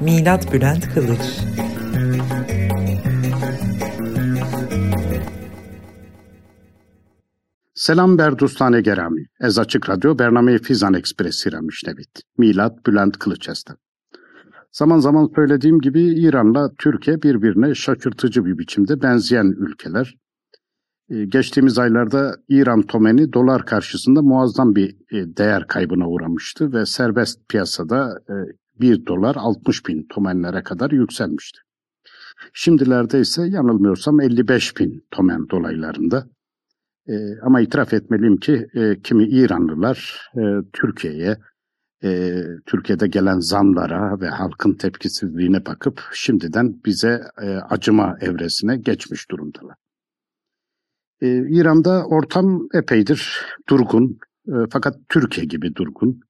Milat Bülent Kılıç Selam berdustane gerami. Ez açık radyo bername Fizan Ekspresi ramişnevit. Milat Bülent Kılıç estem. Zaman zaman söylediğim gibi İran'la Türkiye birbirine şaşırtıcı bir biçimde benzeyen ülkeler. Ee, geçtiğimiz aylarda İran tomeni dolar karşısında muazzam bir e, değer kaybına uğramıştı ve serbest piyasada 1 e, dolar 60 bin tomenlere kadar yükselmişti. Şimdilerde ise yanılmıyorsam 55 bin tomen dolaylarında. E, ama itiraf etmeliyim ki kimi İranlılar Türkiye'ye e, Türkiye'de gelen zamlara ve halkın tepkisizliğine bakıp şimdiden bize e, acıma evresine geçmiş durumdalar. E, İran'da ortam epeydir durgun e, fakat Türkiye gibi durgun.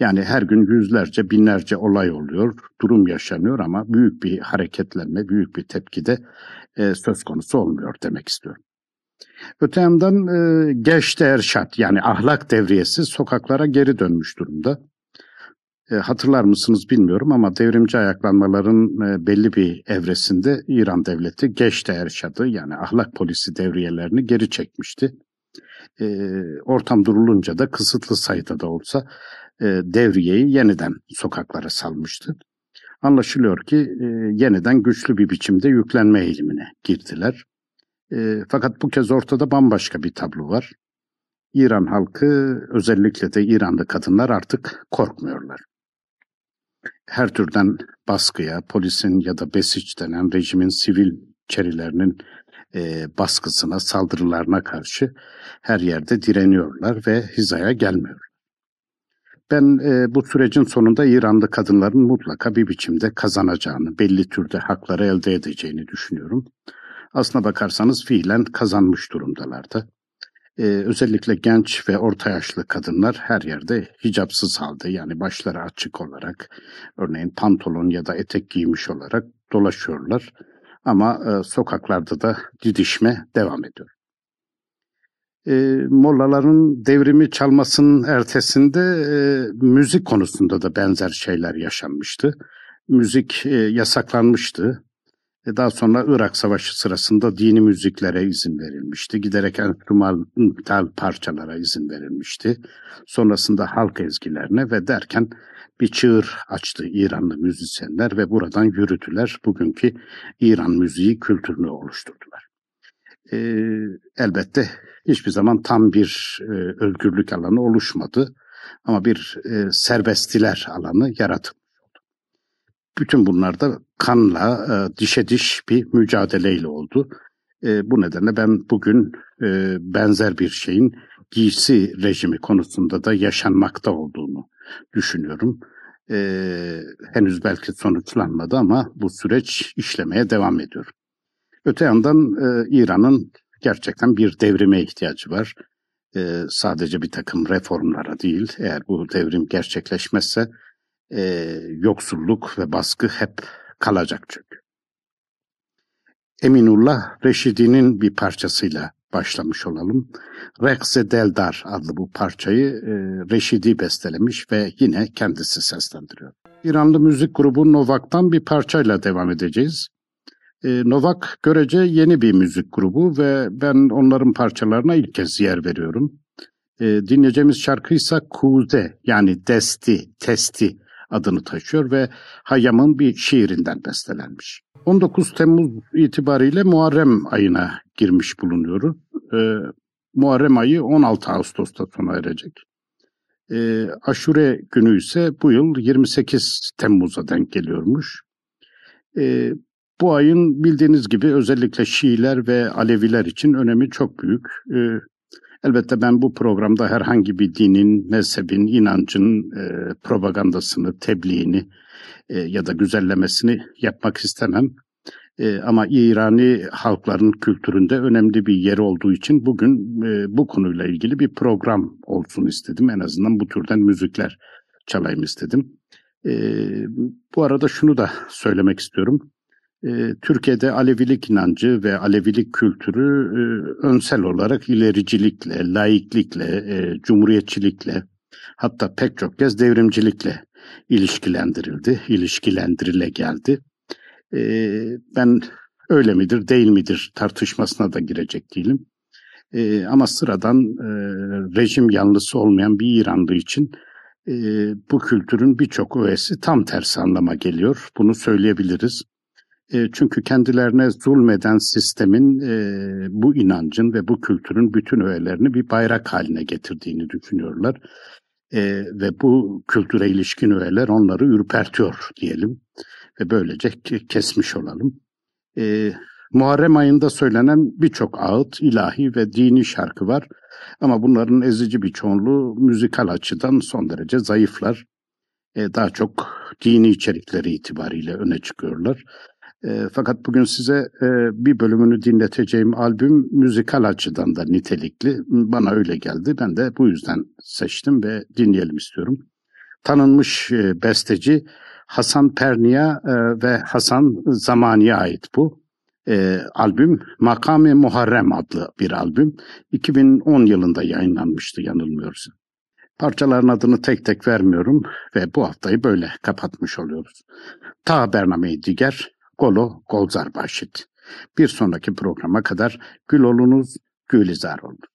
Yani her gün yüzlerce binlerce olay oluyor, durum yaşanıyor ama büyük bir hareketlenme, büyük bir tepki de e, söz konusu olmuyor demek istiyorum. Öte yandan e, geçte erşat yani ahlak devriyesi sokaklara geri dönmüş durumda. E, hatırlar mısınız bilmiyorum ama devrimci ayaklanmaların e, belli bir evresinde İran devleti Geçte Erşad'ı yani ahlak polisi devriyelerini geri çekmişti. E, ortam durulunca da kısıtlı sayıda da olsa e, devriyeyi yeniden sokaklara salmıştı. Anlaşılıyor ki e, yeniden güçlü bir biçimde yüklenme eğilimine girdiler. E, fakat bu kez ortada bambaşka bir tablo var. İran halkı özellikle de İranlı kadınlar artık korkmuyorlar her türden baskıya, polisin ya da Besic denen rejimin sivil çerilerinin e, baskısına, saldırılarına karşı her yerde direniyorlar ve hizaya gelmiyor. Ben e, bu sürecin sonunda İranlı kadınların mutlaka bir biçimde kazanacağını, belli türde hakları elde edeceğini düşünüyorum. Aslına bakarsanız fiilen kazanmış durumdalardı. Ee, özellikle genç ve orta yaşlı kadınlar her yerde hicapsız halde yani başları açık olarak örneğin pantolon ya da etek giymiş olarak dolaşıyorlar. Ama e, sokaklarda da didişme devam ediyor. E, mollaların devrimi çalmasının ertesinde e, müzik konusunda da benzer şeyler yaşanmıştı. Müzik e, yasaklanmıştı. E, daha sonra Irak Savaşı sırasında dini müziklere izin verilmişti. Giderek enstrümantal parçalara izin verilmişti. Sonrasında halk ezgilerine ve derken bir çığır açtı İranlı müzisyenler ve buradan yürüdüler. Bugünkü İran müziği kültürünü oluşturdular. Ee, elbette hiçbir zaman tam bir e, özgürlük alanı oluşmadı ama bir e, serbestiler alanı yaratıldı. Bütün bunlar da kanla e, dişe diş bir mücadeleyle oldu. E, bu nedenle ben bugün e, benzer bir şeyin giysi rejimi konusunda da yaşanmakta olduğunu düşünüyorum. E, henüz belki sonuçlanmadı ama bu süreç işlemeye devam ediyor. Öte yandan e, İran'ın gerçekten bir devrime ihtiyacı var. E, sadece bir takım reformlara değil, eğer bu devrim gerçekleşmezse e, yoksulluk ve baskı hep kalacak çünkü. Eminullah Reşidi'nin bir parçasıyla başlamış olalım. Rekse Deldar adlı bu parçayı e, Reşidi bestelemiş ve yine kendisi seslendiriyor. İranlı müzik grubu Novak'tan bir parçayla devam edeceğiz. E, Novak görece yeni bir müzik grubu ve ben onların parçalarına ilk kez yer veriyorum. E, dinleyeceğimiz şarkı ise Kuze yani Desti, Testi adını taşıyor ve Hayyam'ın bir şiirinden bestelenmiş. 19 Temmuz itibariyle Muharrem ayına girmiş bulunuyoruz. Ee, Muharrem ayı 16 Ağustos'ta sona erecek. Ee, Aşure günü ise bu yıl 28 Temmuz'a denk geliyormuş. Ee, bu ayın bildiğiniz gibi özellikle Şiiler ve Aleviler için önemi çok büyük. Ee, Elbette ben bu programda herhangi bir dinin, mezhebin, inancın e, propagandasını, tebliğini e, ya da güzellemesini yapmak istemem. E, ama İrani halkların kültüründe önemli bir yer olduğu için bugün e, bu konuyla ilgili bir program olsun istedim. En azından bu türden müzikler çalayım istedim. E, bu arada şunu da söylemek istiyorum. E, Türkiye'de Alevilik inancı ve Alevilik kültürü e, önsel olarak ilericilikle, laiklikle, e, cumhuriyetçilikle hatta pek çok kez devrimcilikle ilişkilendirildi, ilişkilendirile geldi. E, ben öyle midir, değil midir tartışmasına da girecek değilim. E, ama sıradan e, rejim yanlısı olmayan bir İranlı için bu kültürün birçok öğesi tam tersi anlama geliyor. Bunu söyleyebiliriz. E, çünkü kendilerine zulmeden sistemin e, bu inancın ve bu kültürün bütün öğelerini bir bayrak haline getirdiğini düşünüyorlar. E, ve bu kültüre ilişkin öğeler onları ürpertiyor diyelim ve böylece kesmiş olalım. E, Muharrem ayında söylenen birçok ağıt, ilahi ve dini şarkı var ama bunların ezici bir çoğunluğu müzikal açıdan son derece zayıflar. Daha çok dini içerikleri itibariyle öne çıkıyorlar. E, fakat bugün size e, bir bölümünü dinleteceğim albüm müzikal açıdan da nitelikli. Bana öyle geldi. Ben de bu yüzden seçtim ve dinleyelim istiyorum. Tanınmış e, besteci Hasan Pernia e, ve Hasan Zamani'ye ait bu. E, albüm Makami Muharrem adlı bir albüm. 2010 yılında yayınlanmıştı yanılmıyorsam. Parçaların adını tek tek vermiyorum ve bu haftayı böyle kapatmış oluyoruz. Ta Bernameyi Diger, Golo Golzar Başit. Bir sonraki programa kadar gül olunuz, gülizar olunuz.